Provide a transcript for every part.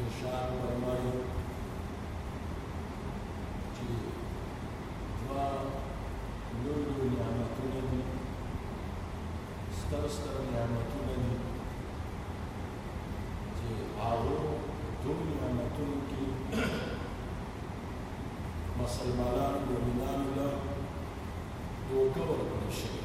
ارشاد فرمایي چې دوه لوی لوی نعمتونه دي ستر ستر نعمتونه دي چې هغو دوه نعمتونو کې مسلمانانو مؤمنانو له دوکه ورکړل شوې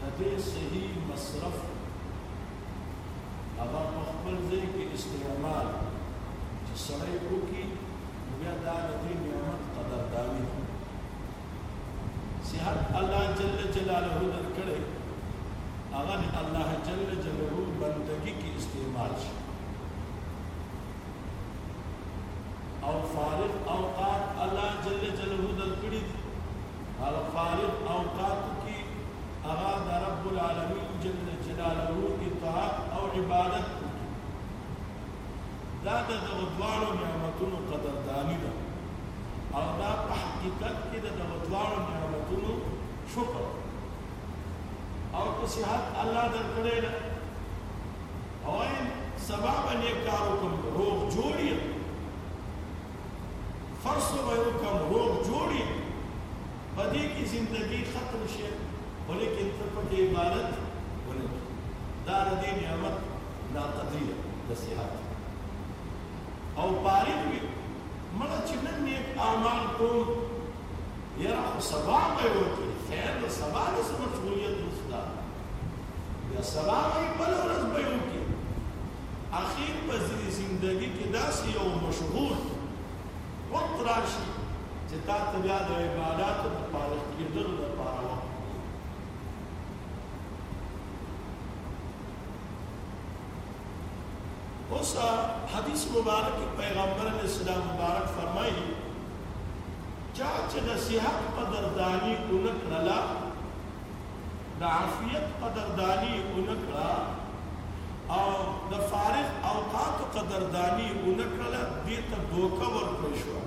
د دې صحیح مصرف هغه په خپل ځای کې استعمال چې سړی وکړي نو بیا دا د دې نعمت قدرداني ده صحت الله جل جلاله درکړی هغه د الله جل جلاله بندگی کې استعمال شي او فارغ اوقات الله جل جلاله درکړي هغه فارغ اوقاتو کي هغه د رب العالمين جل جلاله اطاعت او عبادت وکړي دا د دغه دواړو نعمتونو قدرداني ده او دا په حقیقت کې د دغه دواړو نعمتونو شکر او که صحت الله درکړی ده او سبا باندې کار وکړم روغ جوړ یم فرسو به وکم روغ جوړ یم په دې کې زندګي ختم شي خو لیکن ته په کې عبادت ونه کړي دا د دې نعمت ناقدري ده د صحت او فارغ وي مړه چې نن نیک اعمال کوم یاره خو سبا به یې وکړي خیر د سبا نه څه مشغولیت نشته بیا سبا به یې بله ورځ به یې وکړي اخیر به ځینې زندګي کې داسې یو مشهور وخت راشي چې تا ته بیا د عباداتو د فارغ کېدلو لپاره وخت اوس حدیث مبارک پیغمبر علیه السلام مبارک فرمایي چا چې نصیحت قدردانی ونه کړله د عافیت قدرداني ونه کړه او د فارغ اوقاتو قدرداني ونه کړله، دې ته دوکه ورکړل شوه،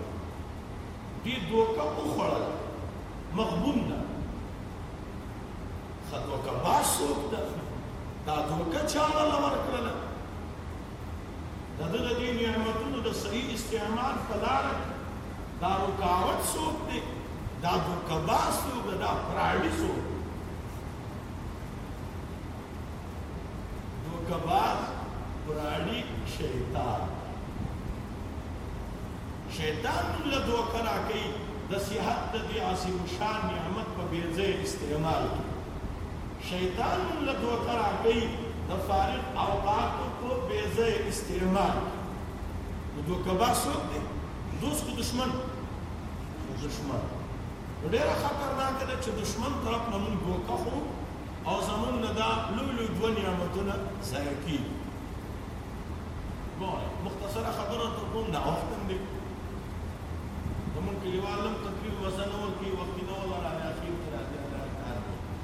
دې دوکه وخوړله، مغبون ده. ښه دوکه باز څوک ده؟ دا دوکه چا وله ورکړله؟ د ده د دې نعمتونو د صحیح استعمال په لاره کې دا رکاوټ څوک دی؟ دا دوکه باز څوک دی؟ دا فراډي څوک دی؟ دوکه باز فراډي شیطان شیطان موږ له دوکه راکوي د صحت د دې عظیم شان نعمت په بې ځای استعمال کې شیطان هم له ګوته راکوي د فارغ اوقاتو په بې ځایه استعمال نو دوکه باز څوک دی دوست که دشمن دشمن نو ډیره خطرناکه ده چې دشمن طرف نه مونږ دوکه خو او زمونږ نه دا لوی لوی دوه نعمتونه ضایع کیږي ګوره مختصره خبره ته کوم دا وخت هم دی زمونږ کلیوال هم تقریبا وزن ورکوي وختي نه ولا راځي اخیر کې راځي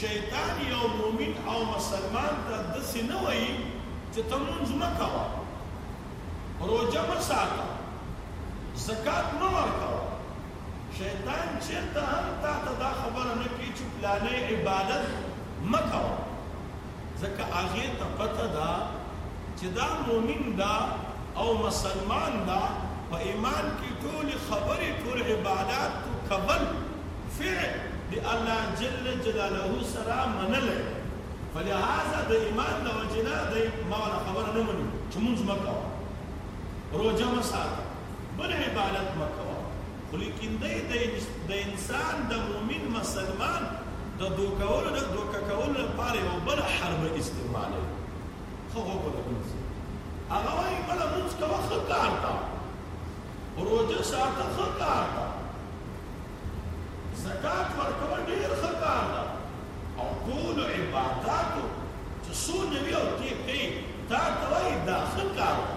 شیطان یو مؤمن او مسلمان ته دسې نه وایي چې ته لمونځ مه کوه، روژه مه ساته، زکات مه ورکوه، شیطان چېرته هم تاته دا خبره نه کوي چې پلانی عبادت مه کوه. ځکه هغه ته پته ده چې دا مؤمن ده او مسلمان ده، په ایمان کې ټولې خبرې، ټول عبادات، ټول کبل، فعل، د الله جل جلاله سره منلی دی، په لهذا د ایمان له وجې نه دی ما والا خبره نه مني چې لمونځ مه کوه، روژه مه ساته. بل عبادت مه کوه خو لیکن دی د انسان د مؤمن مسلمان د دوکه کولو لپاره یوه بله حربه استعمالوي ښه وګوره لمونځ یې هغه وایي مړه لمونځ کوه ښه کار ده روژه ساته ښه کار ده زکات ورکوه ډېر ښه کار ده او ټول عباداتو چې څونه وي او ته یې کوې تا ته وایي دا ښه کار ده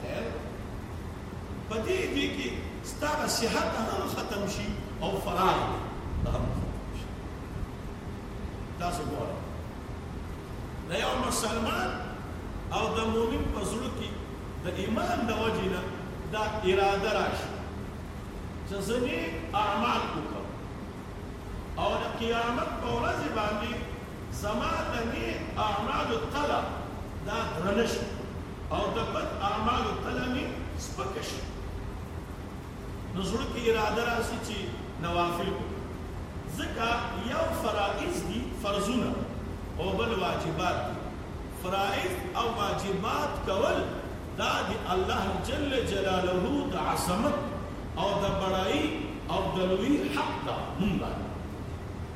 خیر په دې دې کې ستا صحت هم ختم شي او فراغ دې دا هم ختم شي تاسو ګورئ د یو مسلمان او د مؤمن په زړه کې د ایمان د وجې نه دا اراده راشي چې زه نیک اعمال وکړم او د قیامت په ورځ باندې زما د نیک اعمالو تله دا درنه شي او د بد اعمالو تله مې سپکه شي نو زړه کې اراده راسي چې نوافل وکړم ځکه یو فرائض دي فرضونه او بل واجبات دي فرائض او واجبات کول دا د الله جل جلاله د عظمت او د بډائی او دلوئی حق ده مونږ باندې.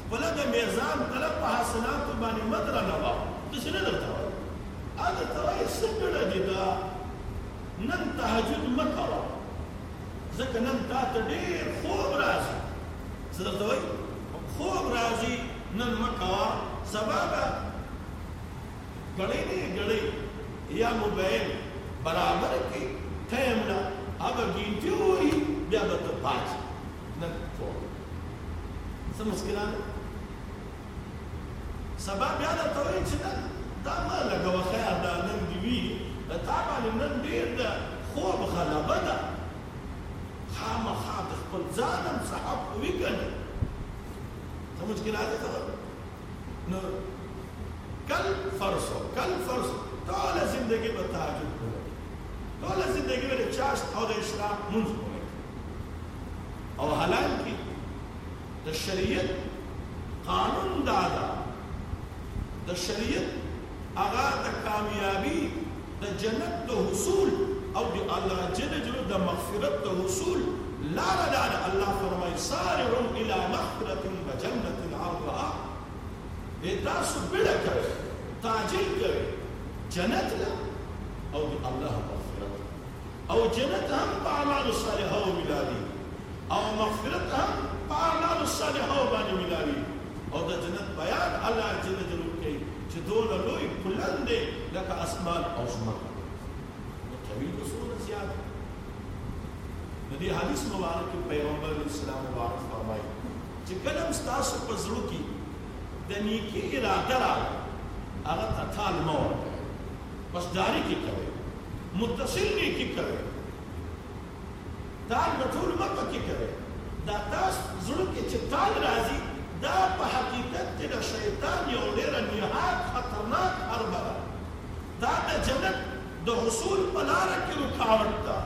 خپله د ميزان طلب په حاصلاتو باندې مه درنوه، ته چې نه درته وايي هغه درته وايي، څه کړي دي تا، نن تهجد مه کوه ځکه نن تا ته ډېر خوب راځي، څه درته وايي خوب راځي نن مه کوه سبا به ګړۍ نه ګړۍ يا موبايل برابر کړي ټايم له هغه ګينټي ووهي بيا به ته پاڅي. نت فور څه مسکران سبا بیا درته وایي چې دا دا ما لګوه خیر دا نن دې وي د تا باندې نن ډېر د خوب غلبه ده خامخا د خپل ځان هم څه حق وي که نه څه مسکران دې خبر نو کل فرض او کل فرض ټوله زندګي به تهجد کوله ټوله زندګي به د چاشت او د اشراق منځ کوله او حالانکه د شریعت قانون دا ده د شریعت هغه د کامیابی، د جنت د حصول او د الله جل جلاله د مغفرت د حصول لاره دا ده، الله فرمائی، سارعوا الی مغفرة وجنة عرضها، اې تاسو بیړه کوئ، تعجیل کوئ، جنت له او د الله مغفرت له. او جنت هم په اعمال الصالحه ملاوي او مغفرت هم په اعمال الصالحه باندې ملاوي او د جنت بيان الله جل جلاله کوي چې دونه لوی پلن دی لکه اسمان او زمکه نو طويل به څومره زيات دی نو دې حدیث مبارک کې پیغمبر اسلام مبارک فرمایي چې کله هم تاسو په زړه کې د نیکی اراده راغله هغه ته ټال مه ورکوئ بس جاری کې کوي متصل نه کې کوي تال په ټول مخ کې کوي دا تاسو زړه کې چې تال راځي دا په حقیقت کې د شیطان یو ډیر نهایت خطرناک حرب ده دا د جنت د حصول په لار کې رکاوټ ده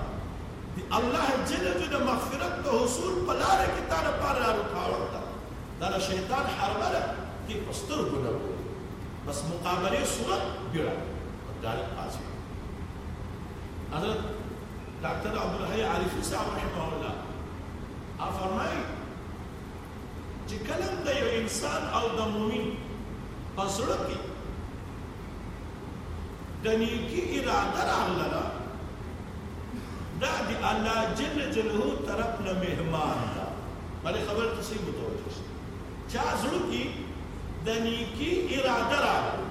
د الله جل جلاله د مغفرت د حصول په لار کې تا لپاره رکاوټ ده دا د شیطان حرب ده کې پستر ګناه بس مقابلې صورت بيړه په دارک پاسې حضرت ډاکټر عبدالحی عارفی صاحب رحمه الله ا فرمایي چې کلم د یو انسان او د مؤمن په زړه کې د نیکی اراده راغله دا د الله جل جلاله طرف نه مهمان ده بلې خبر ته سي متوجه شي چا زړه کی د نیکی اراده راغله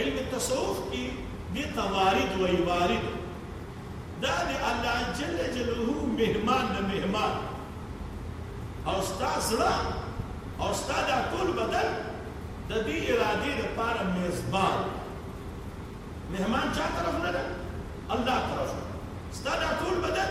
علم تصوف کی دی ته وارد وایی وارد دا د الله جل جلوه مهمان د مهمان او ستا زړه او ستا دا ټول بدن د دی ارادی د پاره میزبان دی مهمان چا طرف نه ده الله طرف نه ستا دا ټول بدن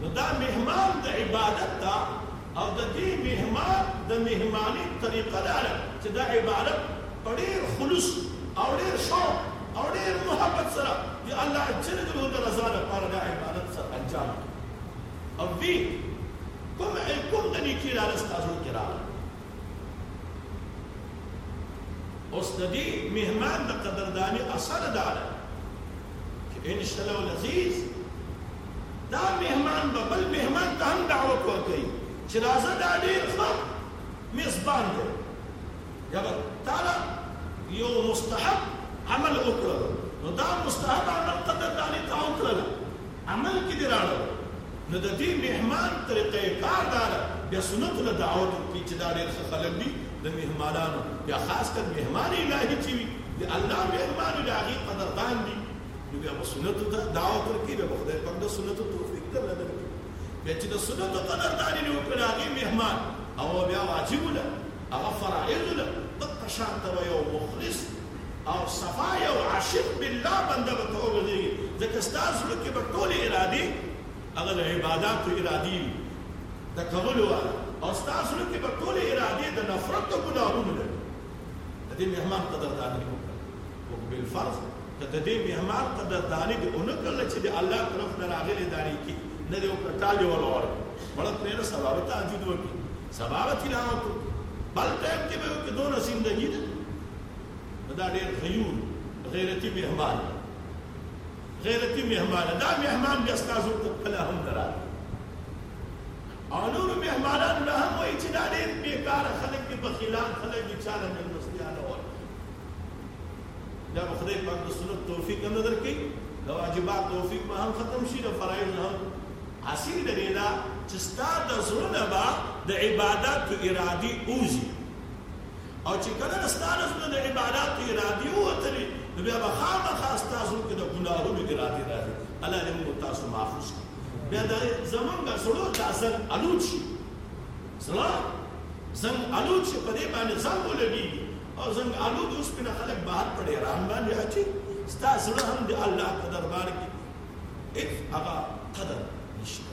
نو دا مهمان د عبادت ده او د دې مهمان د مهماني طریقه دا ده چې دا عبادت په ډېر خلوص او ډېر شوق او ډېر محبت سره د الله جل جلاله د رضا لپاره دا عبادت سر انجام کړي او وي کوم کوم د نیکي لاله ستاسو کې راغله اوس د دې مهمان د قدرداني اثر دا دی چې ان شاء الله العزیز دا مهمان به بل مهمان ته هم دعوت ورکوي چې راځه دا ډېر ښه میزبان دی یا به تاله یو مستحب عمل وکړو نو دا مستحب عمل قدرداني تا وکړله عمل کې دې راړو نو د دې مهمان طریقه کار دا ده بیا سنتو له دعوت ورکوي چې دا ډېر ښه خلک دي د مهمانانو بیا خاص کر مهمان الهي چې وي د الله مهمان وي د هغې قدردان دي نو بیا به سنتو ته دعوت ورکوي بیا به خدای پاک د سنتو توفیق درله درکړي بیا چې د سنتو قدرداني دې وکړه د هغې مهمان او بیا واجبو له هغه فرائضو له دقه شان ته به یو مخلص او صفا یو عاشق بالله بنده به ته وګرځېږې ځکه ستا زړه کې به ټولې ارادې هغه د عباداتو ارادې وي د کولو والا او ستا زړه کې به ټولې ارادې د نفرت د ګناهونو لري د دې مهمان قدرداني دې وکړه وک بالفرض که د دې مهمان قدرداني دې ونه کړله چې د الله طرف نه راغلې دانې کې نه دې وکړه ټال یې ولوړ مړه پرې نه سبا به تهجد وکړي سبا به تلاوت وکړي بل ټایم کې به وکړي دونه زندګي ده دا ډېر غیور غیرتی مهمان دی غیرتی مهمان دا مهمان بیا ستاسو په خپل هم نه راځي او نور مهمانان به هم وایي چې دا ډېر بېکاره خلک دي بخیلان خلک دي چا له مېلمستیا نه ورکوي دا به خدای پاک د سنت توفیق هم نه درکوي د واجبات توفیق به هم ختم شي د فرایض هم حاصل د دې دا چې ستا د زړه نه به د عبادت ارادي اوزي او چې کله د ستا له زړه د عباداتو ارادې ووتلې نو بیا به خامخا ستا زړه کې د ګناهونو ارادې راځي الله دې موږ او تاسو محفوظ کړي بیا د زمونږ زړه دا زنګ الوت شي زړه زنګ الوت شي په دې باندې زنګ ولګېږي او زنګ الوت اوس په خلک بهر په ډېران باندې اچي ستا زړه هم د الله په دربار کې هیڅ هغه قدر نشته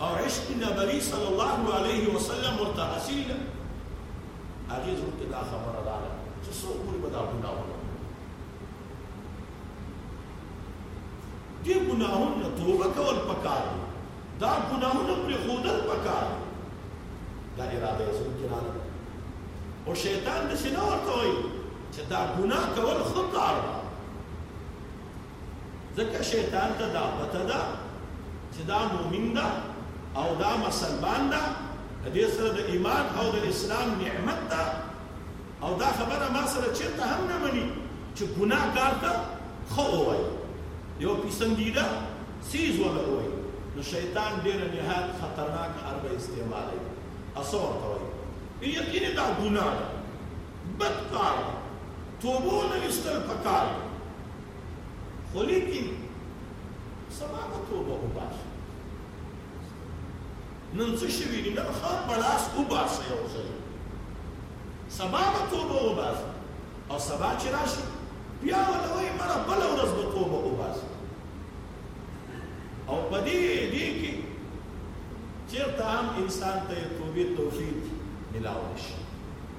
او عشق نبوي صلی الله علیه وسلم ورته حاصل ده، هغې زړه ته دا خبره راغله چې څو پورې به دا ګناهونه کوم؟ دې ګناهونو نه توبه کول پکار دي، دا ګناهونه پرېښودل پکار دي. دا اراده یې زړه کې راغله. او شیطان داسې نه ورته وایي چې دا ګناه کول ښه کار ده. ځکه شیطان ته دا پته ده چې دا مؤمن ده او دا مسلمان ده د دې سره د ایمان او د اسلام نعمت ده او دا خبره ما سره چیرته هم نه مني چې ګناه کار ته خو وای یو پسندیده سیز ولا وای نو شیطان ډیر نهایت خطرناک حربه استعمالوي اصور ته وای یقیني دا ګناه ده بد کار توبو نه ویستل پکار دي خو لیکن سبا به توبه وباسو نن څه شوي دي نن ښه بړاس وباسه یو ځل سبا به توبه وباسه او سبا چې راشي بیا ورته وایي مړه بله ورځ به توبه وباسه او په دې دې کې چېرته عام انسان ته یې توبې توفیق ملاو شي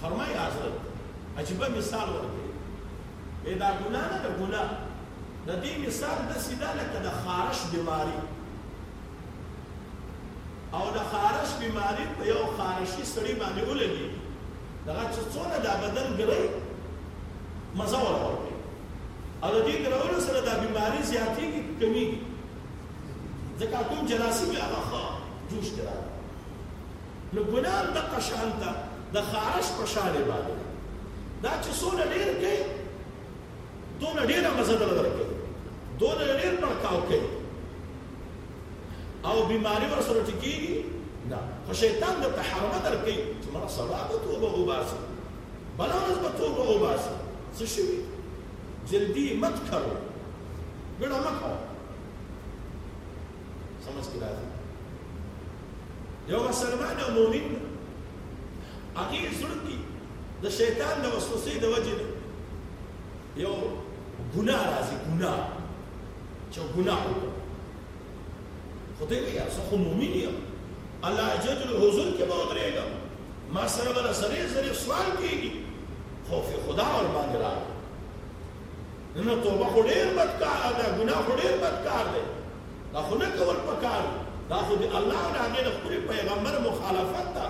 فرمای حضرت عجیبه مثال ورکړي وې دا ګناه نه ده ګناه د دې مثال داسې ده لکه د خارش بیماری او د خارش بیماری په یو خارشي سړي باندې ولګي دغه چې څونه دا بدن ګرای مزه ولا ورکړي او د دې ګرولو سره دا بیماری زیاتېږي کمیږي ځکه کوم جراثیم هغه جوش کړه نو ګناه هم دقه شان ته د خارش په شان عبادت دی. دا چې څونه ډېر کوي، دومره ډېره مزه درله درکوي، دومره ډېر پړکاو کوي او بیماري ورسره ټیکېږي نه، خو شیطان درته حرمه درکوي چې مړه سبا به توبه وباسي، بله ورځ به توبه وباسي. څه شوي؟ جلدي مت کرو، ګډه مه کوه. سمجھ کې راځي یو مسلمان او مؤمن هغه زړه کې د شیطان د وسوسې د وجې نه یو ګناه راځي ګناه چې ګناه وکړي خدای وي تاسو خو مؤمن یې الله جل حضور کې به ودرېږم ما سره به سره سره سوال کېږي خوف خدا ور باندې راغی نه نه توبه خو ډیر بد کار ده ګناه خو ډیر بد کار دی دا خو نه کول پکار دا خو دی الله او هغه د خپل پیغمبر مخالفت ده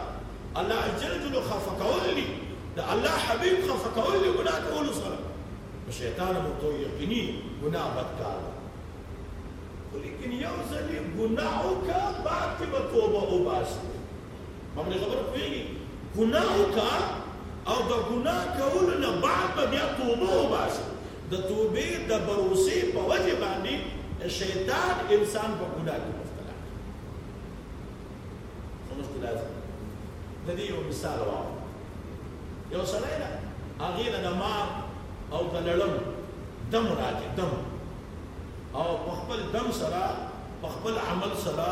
الله جل جلاله خفه کول دي د الله حبیب خفه کول دي ګناه کول سره شیطان مو تو یقیني ګناه بد کار ده خو لیکن یو ځلې ګناه وکړه بعد کې به توبه وباسي په همدې خبره پوهېږي ګناه وکړه او د ګناه کولو نه بعد به بیا توبه وباسي د توبې د بروسې په وجه باندې شیطان انسان په ګناه کې مبتلا سمجھ ته راځي د دې یو مثال واو یو سړی نه هغه نه د مار او د لړم دم راځي دم او په خپل دم سره په خپل عمل سره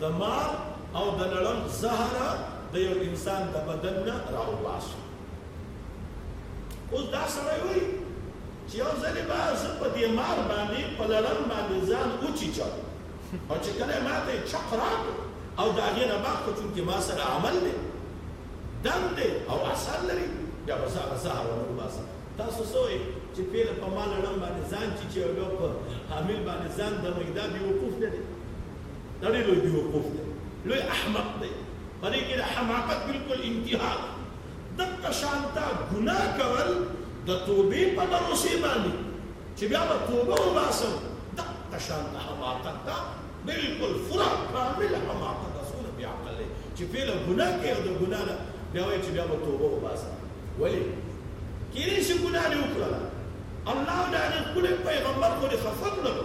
د مار او د لړم زهر د یو انسان د بدن نه راوباسو اوس دا سړی وایي چې یو ځلې به زه په دې مار باندې په لړم باندې ځان وچیچم او چې کله ما ته چق راکړ او د هغې نه بعد خو چونکې ما سره عمل دی دم دی او اثر لري بیا به زه هغه زهر ونه وباسم تاسو څه وایئ چې پیله په ما لړم باندې ځان چیچي او بیا په حامل باندې ځان دموي دا بېوقوف نه دی دا ډېر لوی بیوقوف دی، لوی احمق دی، په دې کې د حماقت بالکل انتها ده. دغه شان تا ګناه کول د توبې په بروسې باندې چې بیا به توبه وباسم، دغه شان ته حماقت ده، بالکل فورا کامل حماقت ده، څومره بې عقل دی چې پهله ګناه کوي او د ګناه نه بیا وایي چې بیا به توبه وباسم. ولې؟ کېدای شي ګناه دې وکړله، الله د هغې ښکلی پیغمبر خو دې خفه کړلو.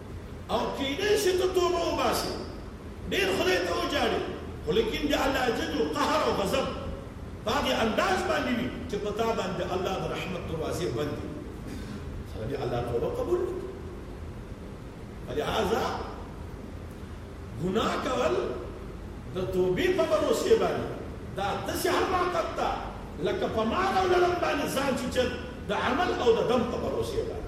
او کیدای شي ته توبه وباسې ډیر خدای ته وجاړې خو لیکن د الله جل و قهر او غضب په هغه انداز باندې وي چې په تا باندې د الله د رحمت دروازې بندې وي سره دې الله توبه قبول نه کړي فلهذا ګناه کول د توبې په بروسې باندې دا داسې حماقت ده لکه په مال او لړم باندې ځان چیچل د عمل او د دم په بروسې باندې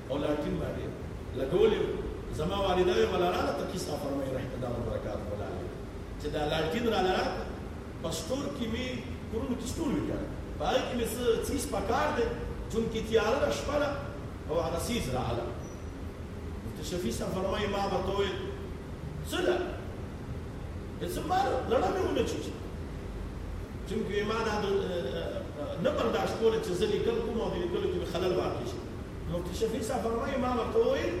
او لاتین باندې لګولې وو زما والده وې ولا راله ته کیسه فرمای رحمت الله وبرکات ولا لې چې دا لاتین را لرا پستور کې می کورونو کې ستور وی کړ پای کې می څه چیز پکار دې چون کې تیار را شپلا او هغه سیز را اله مفتی شفیع صاحب فرمای ما وتوې زړه زما لړه مې ونه چی چون کې ما نه نه برداشت کول چې زه لیکل کوم او د لیکلو کې خلل واقع شي مفتی شفیق صاحب فرمایي ما ورته وویل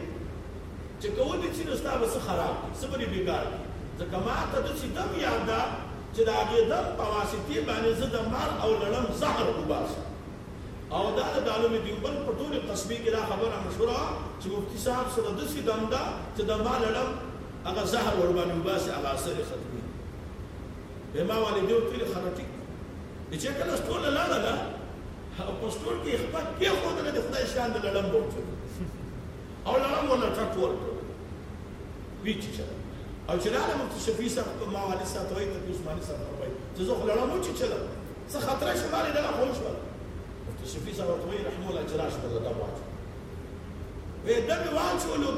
چې که ودې څي نو ستا به څه خراب دي څه به دې بېکار دي ځکه ما ته داسې دم یاد ده چې د هغې دم په واسطې باندې زه د مار او لړم زهر وباسم او دا د دالم دیوبند په ټولې قصبې کې دا خبره مشهوره وه چې مفتي صاحب سره داسې دم ده چې د ما لړم هغه زهر ورباندې وباسي هغه اثر یې ختمېږي به ما والدې ورته ویل خرټیک د چې کله ستور له لاړه ده او په ستور کې خپه کې خو د خدای شان د لړم بوچو او لړم ولا ټک ورکړ بیچ چل او چې لاله مفتی شفیع صاحب په ماوالی صاحب وایي ته عثماني صاحب وایي چې زه خو لړم و چې چل څه خطر شي باندې دا خو شو مفتی شفیع صاحب وایي رحم الله جراش ته دا واچو وې دا واچو نو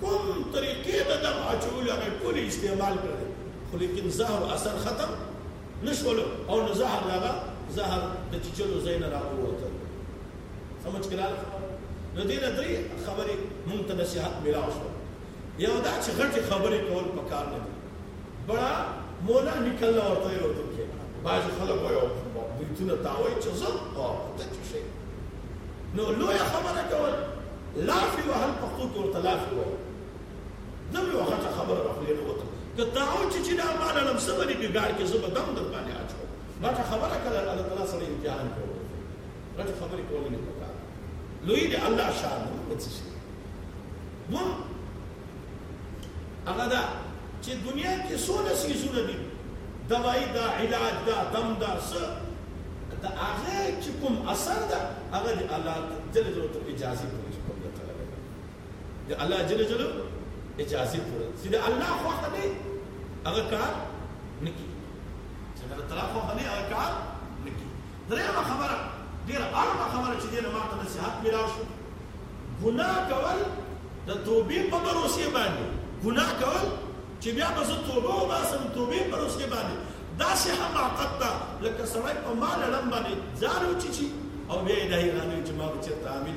کوم طریقې ته دا واچو لغه کول استعمال کړل خو لیکن زهر اثر ختم نه شولو او نه زهر لغه زهر د چیچلو ځای نه را ووتل سمجھ کې لاله خبره نو دې نه درې خبرې مونږ ته نصیحت ملاو شو یو دا چې غټې خبرې کول په کار نه دي بڑا مولا نکلنا ورته یې ورته کېنه بعضې خلک وایي بیتونه تا وایي چې زه ته چې شي نو لویه خبره کول لافي وهل پښتو کې ورته لافي وایي نه مې وخته خبره په خولې نه وته که تا او چې چې دا ما لړم څه به دې بګاړ کې زه به دم در باندې اچوم غټه خبره کله الله تعالی سره امتحان کوو غټې خبرې کول نه پکار لوی دې الله شان وڅ شي نو هغه دا چې دنیا کې څونه سيزونه دي دوايي دا علاج دا دم دا څه د هغه چې کوم اثر ده هغه د الله جل جلاله اجازه کوي د الله جل جلو اجازه پوره چې د الله خوښه دی هغه کار نه کیږي چې د تعالی خوښه دی هغه کار نه کیږي درېمه خبره ډېره اړمه خبره چې دې نه ماته نصیحت ملاو شو ګناه کول د توبې په پروسې باندې ګناه کول چې بیا به زه توبه وباسم توبې پروسې باندې داسې حماقت ته لکه سړی په مال لړم باندې ځان وچیچي او بیا یې دا اعلانوي چې ما به چېرته عامل